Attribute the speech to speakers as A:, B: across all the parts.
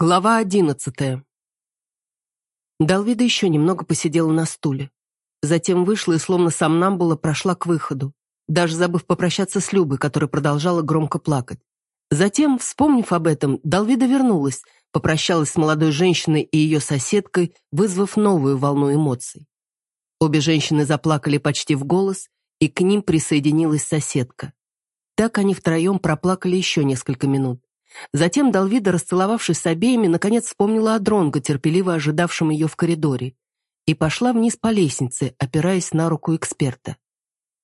A: Глава одиннадцатая. Далвида еще немного посидела на стуле. Затем вышла и, словно сомнамбула, прошла к выходу, даже забыв попрощаться с Любой, которая продолжала громко плакать. Затем, вспомнив об этом, Далвида вернулась, попрощалась с молодой женщиной и ее соседкой, вызвав новую волну эмоций. Обе женщины заплакали почти в голос, и к ним присоединилась соседка. Так они втроем проплакали еще несколько минут. Затем Далвида, расцеловавшись с обеими, наконец вспомнила о Дронго, терпеливо ожидавшем ее в коридоре, и пошла вниз по лестнице, опираясь на руку эксперта.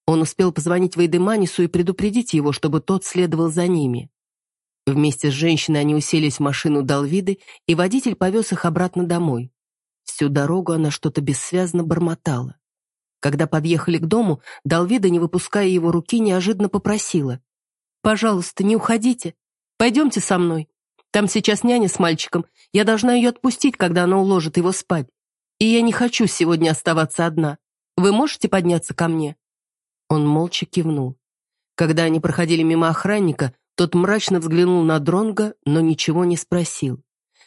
A: Он успел позвонить Вейдеманису и предупредить его, чтобы тот следовал за ними. Вместе с женщиной они уселись в машину Далвиды, и водитель повез их обратно домой. Всю дорогу она что-то бессвязно бормотала. Когда подъехали к дому, Далвида, не выпуская его руки, неожиданно попросила. «Пожалуйста, не уходите. Пойдемте со мной. Там сейчас няня с мальчиком. Я должна ее отпустить, когда она уложит его спать. И я не хочу сегодня оставаться одна. Вы можете подняться ко мне?» Он молча кивнул. Когда они проходили мимо охранника, тот мрачно взглянул на Дронга, но ничего не спросил.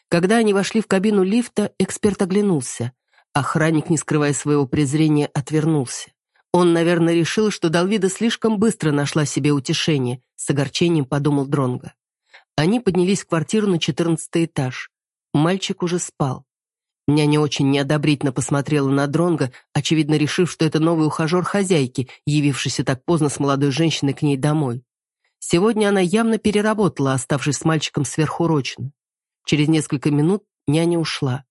A: Когда они вошли в кабину лифта, эксперт оглянулся. Охранник, не скрывая своего презрения, отвернулся. Он, наверное, решил, что Далвида слишком быстро нашла себе утешение, с огорчением подумал Дронга. Они поднялись в квартиру на четырнадцатый этаж. Мальчик уже спал. Няня очень неодобрительно посмотрела на Дронга, очевидно решив, что это новый ухажер хозяйки, явившийся так поздно с молодой женщиной к ней домой. Сегодня она явно переработала, оставшись с мальчиком сверхурочно. Через несколько минут няня ушла.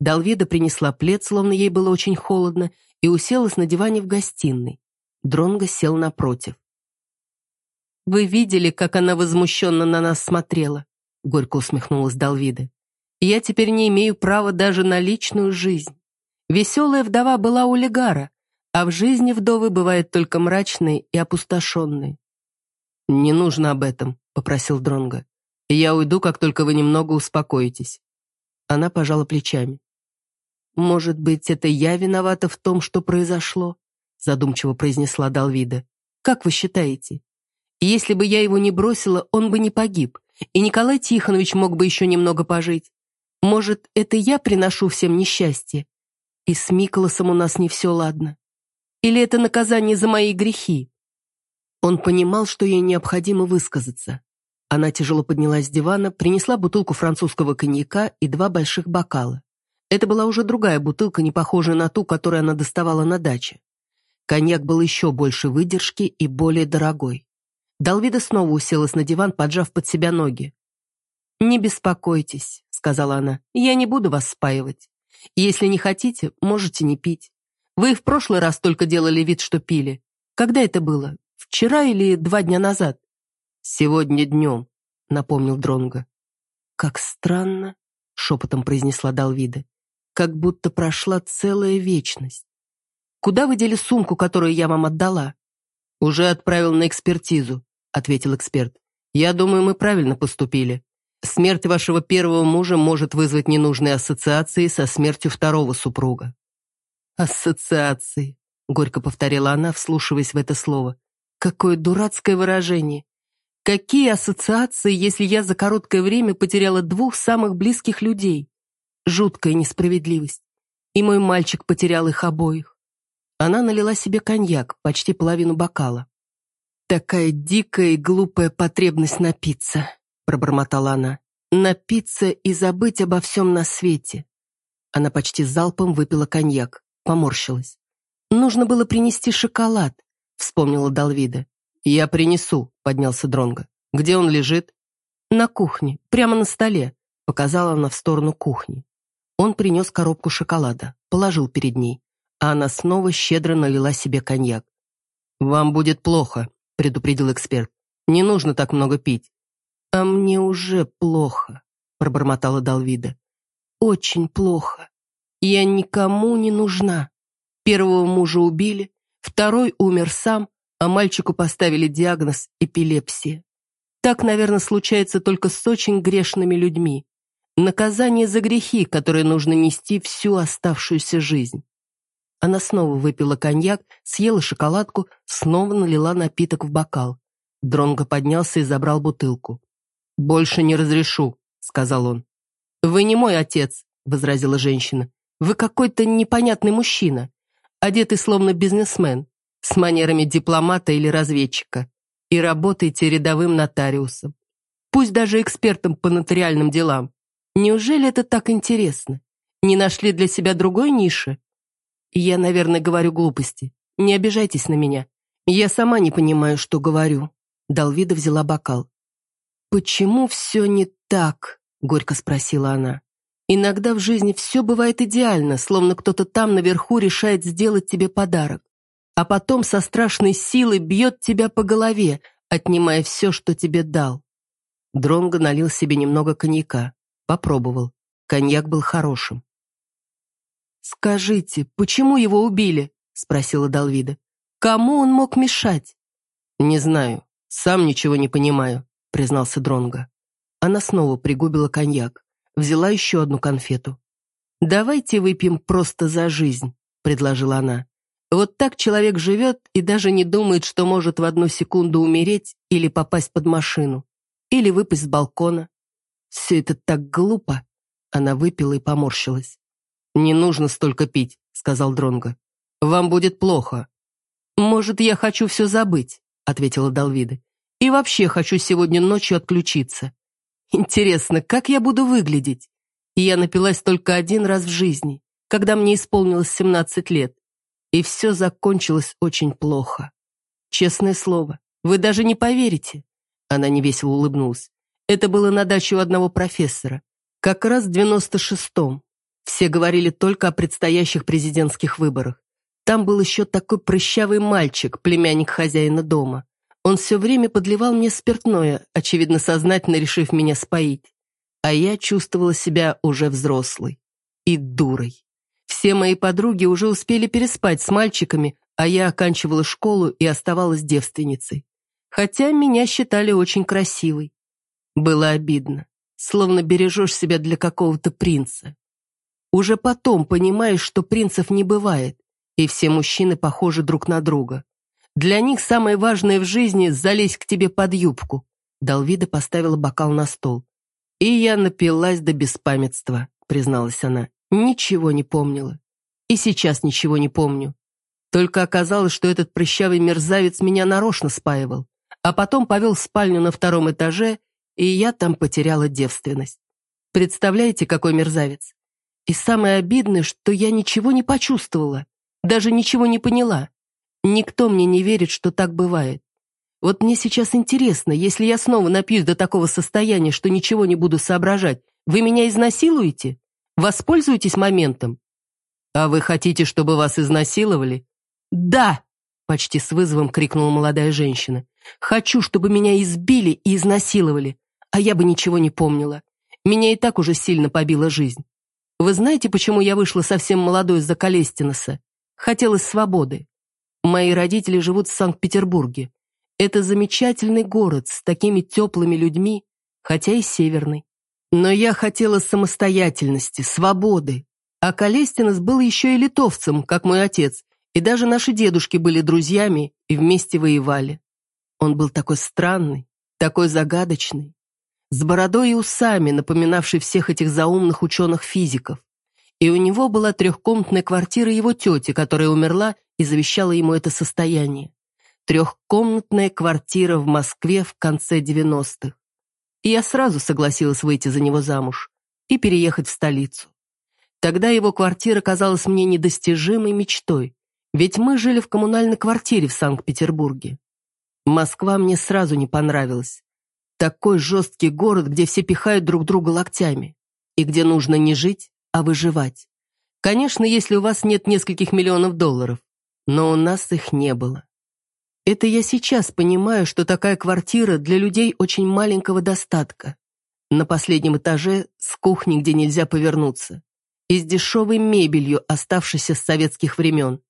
A: Далвида принесла плед, словно ей было очень холодно, и уселась на диване в гостиной. Дронго сел напротив. «Вы видели, как она возмущенно на нас смотрела?» — горько усмехнулась Далвида. «Я теперь не имею права даже на личную жизнь. Веселая вдова была у Легара, а в жизни вдовы бывают только мрачные и опустошенные». «Не нужно об этом», — попросил Дронго. «Я уйду, как только вы немного успокоитесь». Она пожала плечами. «Может быть, это я виновата в том, что произошло?» задумчиво произнесла Далвида. «Как вы считаете?» Если бы я его не бросила, он бы не погиб, и Николай Тихонович мог бы еще немного пожить. Может, это я приношу всем несчастье? И с Миколасом у нас не все ладно. Или это наказание за мои грехи? Он понимал, что ей необходимо высказаться. Она тяжело поднялась с дивана, принесла бутылку французского коньяка и два больших бокала. Это была уже другая бутылка, не похожая на ту, которую она доставала на даче. Коньяк был еще больше выдержки и более дорогой. Далвида снова уселась на диван, поджав под себя ноги. «Не беспокойтесь», — сказала она, — «я не буду вас спаивать. Если не хотите, можете не пить. Вы в прошлый раз только делали вид, что пили. Когда это было? Вчера или два дня назад?» «Сегодня днем», — напомнил Дронго. «Как странно», — шепотом произнесла Далвида, «как будто прошла целая вечность. Куда вы дели сумку, которую я вам отдала?» «Уже отправил на экспертизу. — ответил эксперт. «Я думаю, мы правильно поступили. Смерть вашего первого мужа может вызвать ненужные ассоциации со смертью второго супруга». «Ассоциации», — горько повторила она, вслушиваясь в это слово. «Какое дурацкое выражение! Какие ассоциации, если я за короткое время потеряла двух самых близких людей? Жуткая несправедливость. И мой мальчик потерял их обоих». Она налила себе коньяк, почти половину бокала. «Такая дикая и глупая потребность напиться», — пробормотала она. «Напиться и забыть обо всем на свете». Она почти залпом выпила коньяк, поморщилась. «Нужно было принести шоколад», — вспомнила Далвида. «Я принесу», — поднялся Дронго. «Где он лежит?» «На кухне, прямо на столе», — показала она в сторону кухни. Он принес коробку шоколада, положил перед ней, а она снова щедро налила себе коньяк. «Вам будет плохо», — предупредил эксперт. «Не нужно так много пить». «А мне уже плохо», — пробормотала Далвида. «Очень плохо. Я никому не нужна. Первого мужа убили, второй умер сам, а мальчику поставили диагноз эпилепсия. Так, наверное, случается только с очень грешными людьми. Наказание за грехи, которые нужно нести всю оставшуюся жизнь. Она снова выпила коньяк, съела шоколадку, снова налила напиток в бокал. Дронго поднялся и забрал бутылку. «Больше не разрешу», — сказал он. «Вы не мой отец», — возразила женщина. «Вы какой-то непонятный мужчина, одетый словно бизнесмен, с манерами дипломата или разведчика, и работаете рядовым нотариусом. Пусть даже экспертом по нотариальным делам. Неужели это так интересно? Не нашли для себя другой ниши? Я, наверное, говорю глупости. Не обижайтесь на меня. Я сама не понимаю, что говорю. Далвида взяла бокал. «Почему все не так?» — горько спросила она. «Иногда в жизни все бывает идеально, словно кто-то там наверху решает сделать тебе подарок, а потом со страшной силой бьет тебя по голове, отнимая все, что тебе дал». Дронго налил себе немного коньяка. Попробовал. Коньяк был хорошим. «Скажите, почему его убили?» — спросила Далвида. «Кому он мог мешать?» «Не знаю. Сам ничего не понимаю», — признался Дронго. Она снова пригубила коньяк, взяла еще одну конфету. «Давайте выпьем просто за жизнь», — предложила она. «Вот так человек живет и даже не думает, что может в одну секунду умереть или попасть под машину, или выпасть с балкона. Все это так глупо». Она выпила и поморщилась. «Не нужно столько пить», — сказал Дронго. «Вам будет плохо». «Может, я хочу все забыть», — ответила Далвида. «И вообще хочу сегодня ночью отключиться. Интересно, как я буду выглядеть? Я напилась только один раз в жизни, когда мне исполнилось 17 лет. И все закончилось очень плохо. Честное слово, вы даже не поверите. Она невесело улыбнулась. Это было на даче у одного профессора. Как раз в 96-м. Все говорили только о предстоящих президентских выборах. Там был еще такой прыщавый мальчик, племянник хозяина дома. Он все время подливал мне спиртное, очевидно, сознательно решив меня споить. А я чувствовала себя уже взрослой. И дурой. Все мои подруги уже успели переспать с мальчиками, а я оканчивала школу и оставалась девственницей. Хотя меня считали очень красивой. Было обидно, словно бережешь себя для какого-то принца. Уже потом понимаешь, что принцев не бывает, и все мужчины похожи друг на друга. Для них самое важное в жизни — залезть к тебе под юбку. Далвида поставила бокал на стол. И я напилась до беспамятства, призналась она. Ничего не помнила. И сейчас ничего не помню. Только оказалось, что этот прыщавый мерзавец меня нарочно спаивал, а потом повел в спальню на втором этаже, и я там потеряла девственность. Представляете, какой мерзавец? И самое обидное, что я ничего не почувствовала, даже ничего не поняла. Никто мне не верит, что так бывает. Вот мне сейчас интересно, если я снова напьюсь до такого состояния, что ничего не буду соображать, вы меня изнасилуете? Воспользуетесь моментом? А вы хотите, чтобы вас изнасиловали? Да! Почти с вызовом крикнула молодая женщина. Хочу, чтобы меня избили и изнасиловали, а я бы ничего не помнила. Меня и так уже сильно побила жизнь. Вы знаете, почему я вышла совсем молодой из-за Калестиноса? Хотелось свободы. Мои родители живут в Санкт-Петербурге. Это замечательный город с такими теплыми людьми, хотя и северный. Но я хотела самостоятельности, свободы. А Колестинос был еще и литовцем, как мой отец, и даже наши дедушки были друзьями и вместе воевали. Он был такой странный, такой загадочный, с бородой и усами, напоминавший всех этих заумных ученых-физиков. И у него была трехкомнатная квартира его тети, которая умерла и завещала ему это состояние. Трехкомнатная квартира в Москве в конце 90-х. И я сразу согласилась выйти за него замуж и переехать в столицу. Тогда его квартира казалась мне недостижимой мечтой, ведь мы жили в коммунальной квартире в Санкт-Петербурге. Москва мне сразу не понравилась. Такой жесткий город, где все пихают друг друга локтями, и где нужно не жить, а выживать. Конечно, если у вас нет нескольких миллионов долларов, но у нас их не было. Это я сейчас понимаю, что такая квартира для людей очень маленького достатка. На последнем этаже с кухней, где нельзя повернуться. И с дешевой мебелью, оставшейся с советских времен.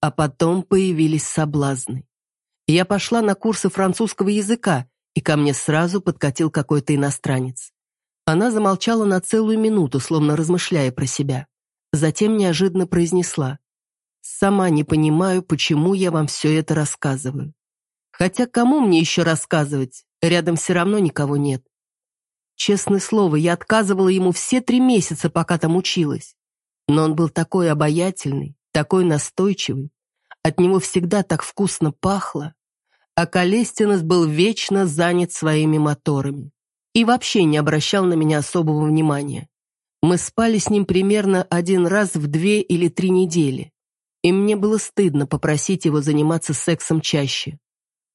A: А потом появились соблазны. Я пошла на курсы французского языка, и ко мне сразу подкатил какой-то иностранец. Она замолчала на целую минуту, словно размышляя про себя. Затем неожиданно произнесла. «Сама не понимаю, почему я вам все это рассказываю. Хотя кому мне еще рассказывать? Рядом все равно никого нет». Честное слово, я отказывала ему все три месяца, пока там училась. Но он был такой обаятельный, такой настойчивый. От него всегда так вкусно пахло. А Калестинос был вечно занят своими моторами. И вообще не обращал на меня особого внимания. Мы спали с ним примерно один раз в две или три недели. И мне было стыдно попросить его заниматься сексом чаще.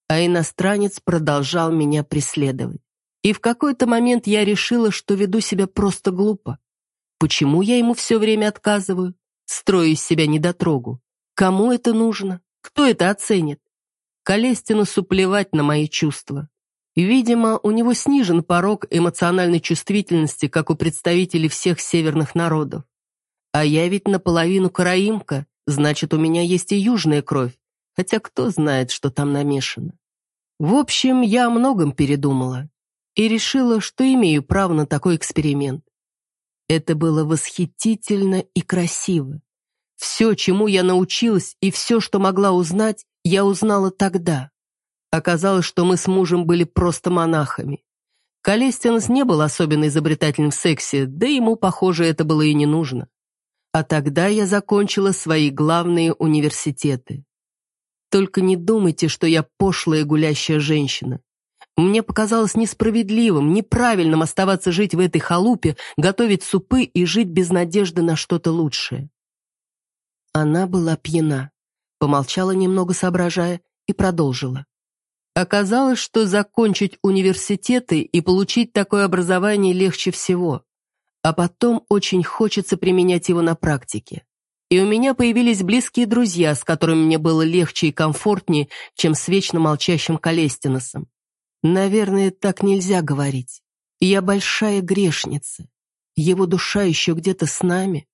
A: А иностранец продолжал меня преследовать. И в какой-то момент я решила, что веду себя просто глупо. Почему я ему все время отказываю? Строю из себя недотрогу. Кому это нужно? Кто это оценит? Колестинусу плевать на мои чувства. Видимо, у него снижен порог эмоциональной чувствительности, как у представителей всех северных народов. А я ведь наполовину караимка, значит, у меня есть и южная кровь, хотя кто знает, что там намешано. В общем, я о многом передумала и решила, что имею право на такой эксперимент. Это было восхитительно и красиво. Все, чему я научилась, и все, что могла узнать, я узнала тогда. Оказалось, что мы с мужем были просто монахами. Калестинс не был особенно изобретательным в сексе, да ему, похоже, это было и не нужно. А тогда я закончила свои главные университеты. Только не думайте, что я пошлая гулящая женщина. Мне показалось несправедливым, неправильным оставаться жить в этой халупе, готовить супы и жить без надежды на что-то лучшее. Она была пьяна, помолчала немного, соображая, и продолжила. Оказалось, что закончить университеты и получить такое образование легче всего, а потом очень хочется применять его на практике. И у меня появились близкие друзья, с которыми мне было легче и комфортнее, чем с вечно молчащим Калестиносом. Наверное, так нельзя говорить. Я большая грешница. Его душа еще где-то с нами.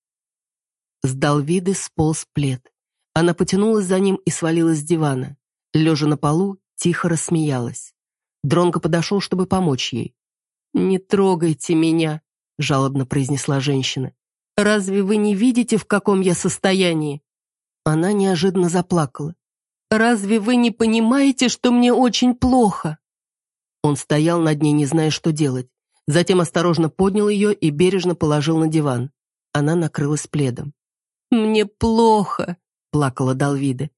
A: С Далвиды сполз плед. Она потянулась за ним и свалилась с дивана. Лежа на полу, тихо рассмеялась. Дронго подошел, чтобы помочь ей. «Не трогайте меня», — жалобно произнесла женщина. «Разве вы не видите, в каком я состоянии?» Она неожиданно заплакала. «Разве вы не понимаете, что мне очень плохо?» Он стоял над ней, не зная, что делать. Затем осторожно поднял ее и бережно положил на диван. Она накрылась пледом. «Мне плохо», — плакала Далвида.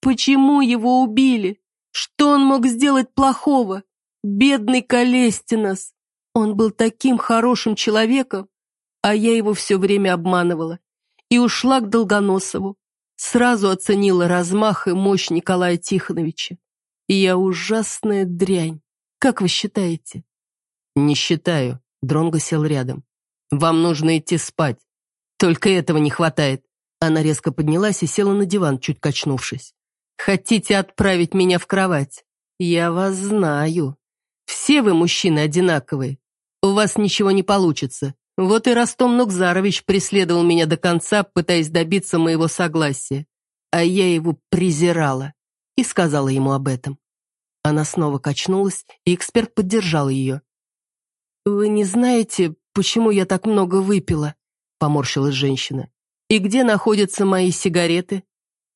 A: «Почему его убили? Что он мог сделать плохого? Бедный Калестинос! Он был таким хорошим человеком, а я его все время обманывала. И ушла к Долгоносову. Сразу оценила размах и мощь Николая Тихоновича. Я ужасная дрянь. Как вы считаете? Не считаю. Дронго сел рядом. Вам нужно идти спать. Только этого не хватает. Она резко поднялась и села на диван, чуть качнувшись. Хотите отправить меня в кровать? Я вас знаю. Все вы, мужчины, одинаковые. У вас ничего не получится. Вот и Ростом Нукзарович преследовал меня до конца, пытаясь добиться моего согласия. А я его презирала и сказала ему об этом. Она снова качнулась, и эксперт поддержал ее. «Вы не знаете, почему я так много выпила?» — поморщилась женщина. «И где находятся мои сигареты?»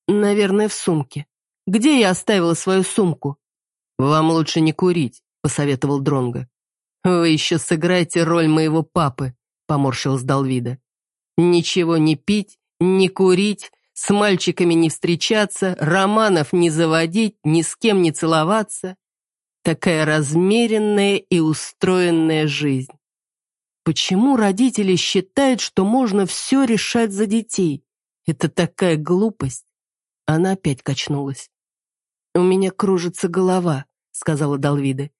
A: «Наверное, в сумке». Где я оставила свою сумку?» «Вам лучше не курить», — посоветовал Дронго. «Вы еще сыграете роль моего папы», — поморщилась Далвида. «Ничего не пить, не курить, с мальчиками не встречаться, романов не заводить, ни с кем не целоваться. Такая размеренная и устроенная жизнь. Почему родители считают, что можно все решать за детей? Это такая глупость. Она опять качнулась. «У меня кружится голова», — сказала Далвида.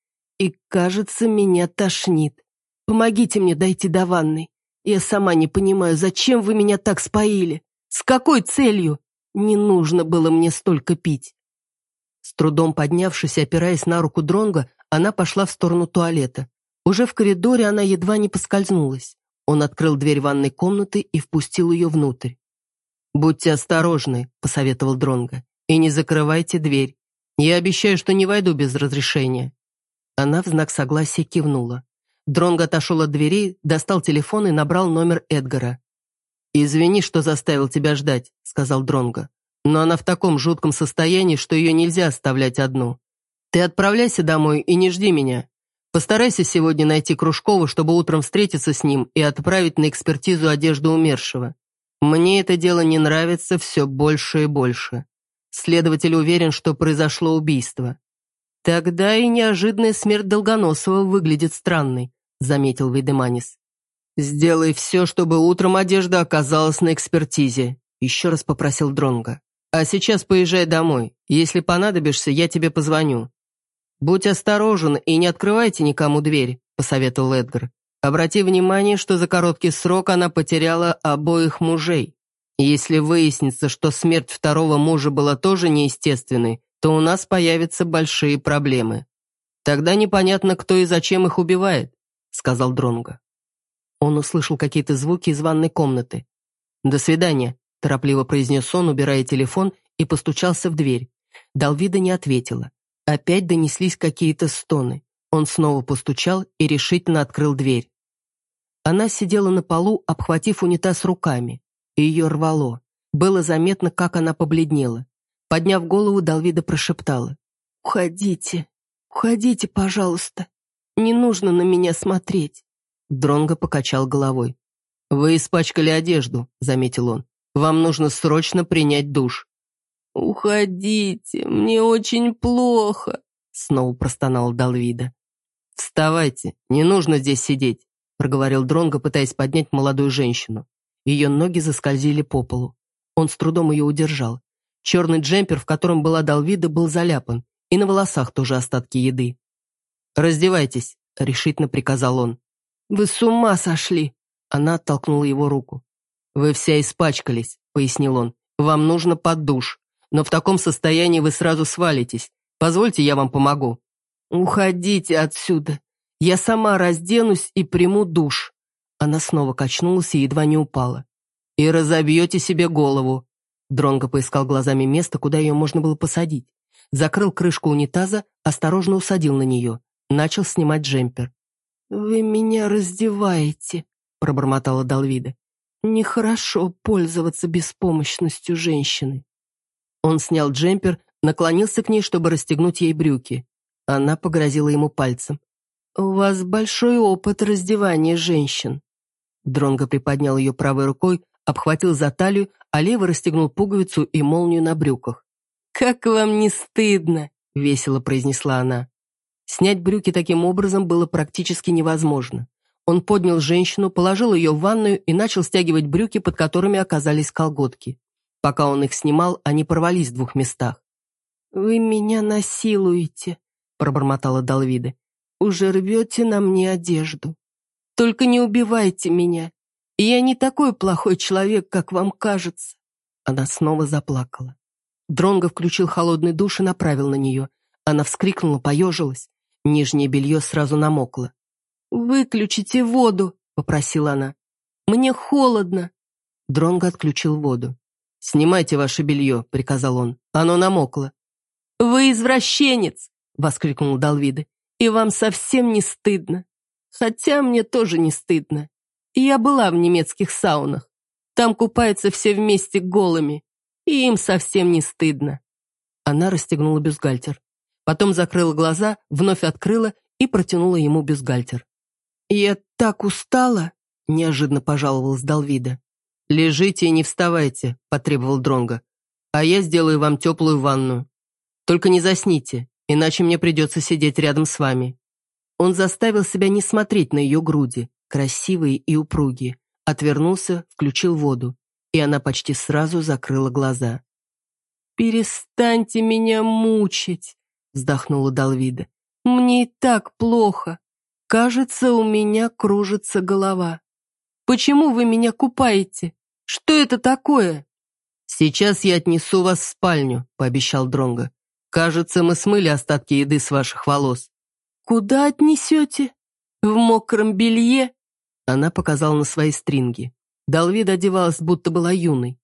A: «И, кажется, меня тошнит. Помогите мне дойти до ванной. Я сама не понимаю, зачем вы меня так споили? С какой целью? Не нужно было мне столько пить». С трудом поднявшись и опираясь на руку Дронга, она пошла в сторону туалета. Уже в коридоре она едва не поскользнулась. Он открыл дверь ванной комнаты и впустил ее внутрь. «Будьте осторожны», — посоветовал Дронга, — «и не закрывайте дверь. Я обещаю, что не войду без разрешения». Она в знак согласия кивнула. Дронго отошел от дверей, достал телефон и набрал номер Эдгара. «Извини, что заставил тебя ждать», — сказал Дронго. «Но она в таком жутком состоянии, что ее нельзя оставлять одну. Ты отправляйся домой и не жди меня. Постарайся сегодня найти Кружкова, чтобы утром встретиться с ним и отправить на экспертизу одежду умершего. Мне это дело не нравится все больше и больше. Следователь уверен, что произошло убийство. Тогда и неожиданная смерть Долгоносова выглядит странной, заметил Вейдеманис. Сделай все, чтобы утром одежда оказалась на экспертизе, еще раз попросил Дронга. А сейчас поезжай домой. Если понадобишься, я тебе позвоню. «Будь осторожен и не открывайте никому дверь», — посоветовал Эдгар. «Обрати внимание, что за короткий срок она потеряла обоих мужей. Если выяснится, что смерть второго мужа была тоже неестественной, то у нас появятся большие проблемы. Тогда непонятно, кто и зачем их убивает», — сказал Дронго. Он услышал какие-то звуки из ванной комнаты. «До свидания», — торопливо произнес он, убирая телефон, и постучался в дверь. Далвида не ответила. Опять донеслись какие-то стоны. Он снова постучал и решительно открыл дверь. Она сидела на полу, обхватив унитаз руками. Ее рвало. Было заметно, как она побледнела. Подняв голову, Далвида прошептала. «Уходите, уходите, пожалуйста. Не нужно на меня смотреть». Дронго покачал головой. «Вы испачкали одежду», — заметил он. «Вам нужно срочно принять душ». «Уходите, мне очень плохо», — снова простонал Далвида. «Вставайте, не нужно здесь сидеть», — проговорил Дронго, пытаясь поднять молодую женщину. Ее ноги заскользили по полу. Он с трудом ее удержал. Черный джемпер, в котором была Далвида, был заляпан, и на волосах тоже остатки еды. «Раздевайтесь», — решительно приказал он. «Вы с ума сошли!» Она оттолкнула его руку. «Вы вся испачкались», — пояснил он. «Вам нужно под душ но в таком состоянии вы сразу свалитесь. Позвольте, я вам помогу». «Уходите отсюда. Я сама разденусь и приму душ». Она снова качнулась и едва не упала. «И разобьете себе голову». Дронго поискал глазами место, куда ее можно было посадить. Закрыл крышку унитаза, осторожно усадил на нее. Начал снимать джемпер. «Вы меня раздеваете», — пробормотала Далвида. «Нехорошо пользоваться беспомощностью женщины». Он снял джемпер, наклонился к ней, чтобы расстегнуть ей брюки. Она погрозила ему пальцем. «У вас большой опыт раздевания женщин». Дронго приподнял ее правой рукой, обхватил за талию, а левый расстегнул пуговицу и молнию на брюках. «Как вам не стыдно!» — весело произнесла она. Снять брюки таким образом было практически невозможно. Он поднял женщину, положил ее в ванную и начал стягивать брюки, под которыми оказались колготки. Пока он их снимал, они порвались в двух местах. «Вы меня насилуете», — пробормотала Далвида. «Уже рвете на мне одежду. Только не убивайте меня. Я не такой плохой человек, как вам кажется». Она снова заплакала. Дронго включил холодный душ и направил на нее. Она вскрикнула, поежилась. Нижнее белье сразу намокло. «Выключите воду», — попросила она. «Мне холодно». Дронго отключил воду. «Снимайте ваше белье», — приказал он. «Оно намокло». «Вы извращенец!» — воскликнул Далвида. «И вам совсем не стыдно. Хотя мне тоже не стыдно. Я была в немецких саунах. Там купаются все вместе голыми. И им совсем не стыдно». Она расстегнула бюстгальтер. Потом закрыла глаза, вновь открыла и протянула ему бюстгальтер. «Я так устала!» — неожиданно пожаловалась Далвида. «Лежите и не вставайте», — потребовал Дронго. «А я сделаю вам теплую ванну. Только не засните, иначе мне придется сидеть рядом с вами». Он заставил себя не смотреть на ее груди, красивые и упругие, отвернулся, включил воду, и она почти сразу закрыла глаза. «Перестаньте меня мучить», — вздохнула Далвида. «Мне и так плохо. Кажется, у меня кружится голова». Почему вы меня купаете? Что это такое?» «Сейчас я отнесу вас в спальню», — пообещал Дронго. «Кажется, мы смыли остатки еды с ваших волос». «Куда отнесете? В мокром белье?» Она показала на свои стринги. Далвида одевалась, будто была юной.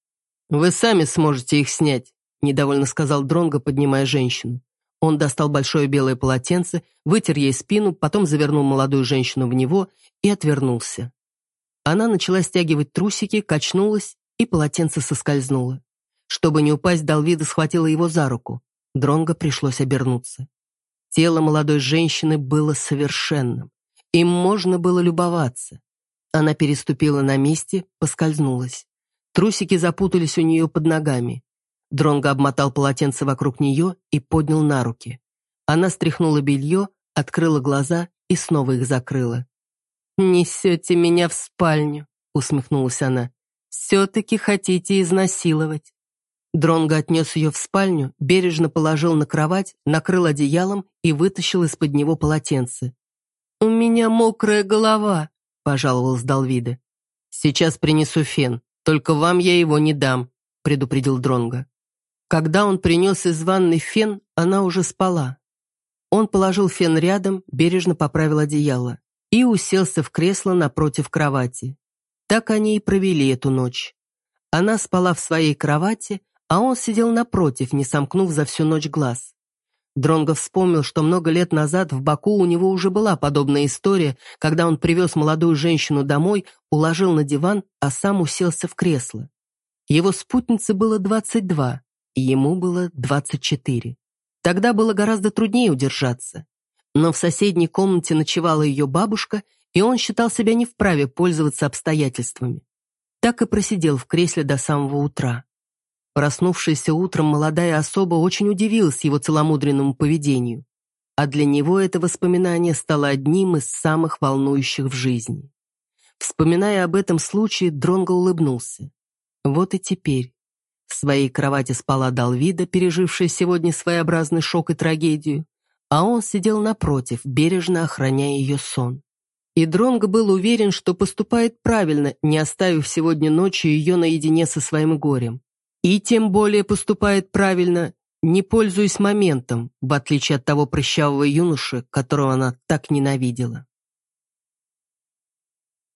A: «Вы сами сможете их снять», — недовольно сказал Дронго, поднимая женщину. Он достал большое белое полотенце, вытер ей спину, потом завернул молодую женщину в него и отвернулся. Она начала стягивать трусики, качнулась, и полотенце соскользнуло. Чтобы не упасть, Далвида схватила его за руку. Дронго пришлось обернуться. Тело молодой женщины было совершенным. Им можно было любоваться. Она переступила на месте, поскользнулась. Трусики запутались у нее под ногами. Дронго обмотал полотенце вокруг нее и поднял на руки. Она стряхнула белье, открыла глаза и снова их закрыла. «Несете меня в спальню», — усмехнулась она. «Все-таки хотите изнасиловать». Дронго отнес ее в спальню, бережно положил на кровать, накрыл одеялом и вытащил из-под него полотенце. «У меня мокрая голова», — пожаловалась Далвида. «Сейчас принесу фен, только вам я его не дам», — предупредил Дронго. Когда он принес из ванной фен, она уже спала. Он положил фен рядом, бережно поправил одеяло и уселся в кресло напротив кровати. Так они и провели эту ночь. Она спала в своей кровати, а он сидел напротив, не сомкнув за всю ночь глаз. Дронго вспомнил, что много лет назад в Баку у него уже была подобная история, когда он привез молодую женщину домой, уложил на диван, а сам уселся в кресло. Его спутнице было 22, и ему было 24. Тогда было гораздо труднее удержаться. Но в соседней комнате ночевала ее бабушка, и он считал себя не вправе пользоваться обстоятельствами. Так и просидел в кресле до самого утра. Проснувшаяся утром молодая особа очень удивилась его целомудренному поведению, а для него это воспоминание стало одним из самых волнующих в жизни. Вспоминая об этом случае, Дронго улыбнулся. Вот и теперь. В своей кровати спала Далвида, пережившая сегодня своеобразный шок и трагедию, а он сидел напротив, бережно охраняя ее сон. И Дронго был уверен, что поступает правильно, не оставив сегодня ночью ее наедине со своим горем. И тем более поступает правильно, не пользуясь моментом, в отличие от того прыщавого юноши, которого она так ненавидела.